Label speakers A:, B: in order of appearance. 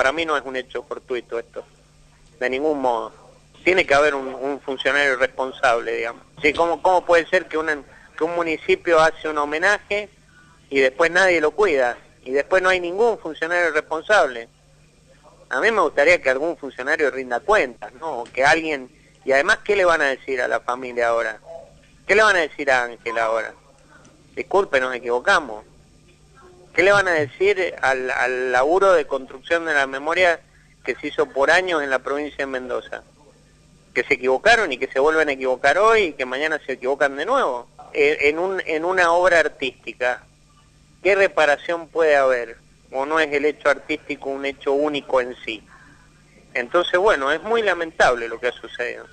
A: para mí no es un hecho fortuito esto, de ningún modo. Tiene que haber un, funcionario responsable, digamos. Sí, ¿cómo, ¿Cómo puede ser que, que un municipio hace un homenaje y después nadie lo cuida? Y después no hay ningún funcionario responsable. A mí me gustaría que algún funcionario rinda cuentas, ¿no? Que alguien... Y además, ¿qué le van a decir a la familia ahora? ¿Qué le van a decir a Ángel ahora? Disculpe, nos equivocamos. ¿Qué le van a decir al, laburo de construcción de la memoria que se hizo por años en la provincia de Mendoza? Que se equivocaron y que se vuelven a equivocar hoy y que mañana se equivocan de nuevo. Eh, en, un, en una obra artística, ¿qué reparación puede haber? ¿O no es el hecho artístico un hecho único en sí? Entonces, bueno, es muy lamentable lo que ha sucedido.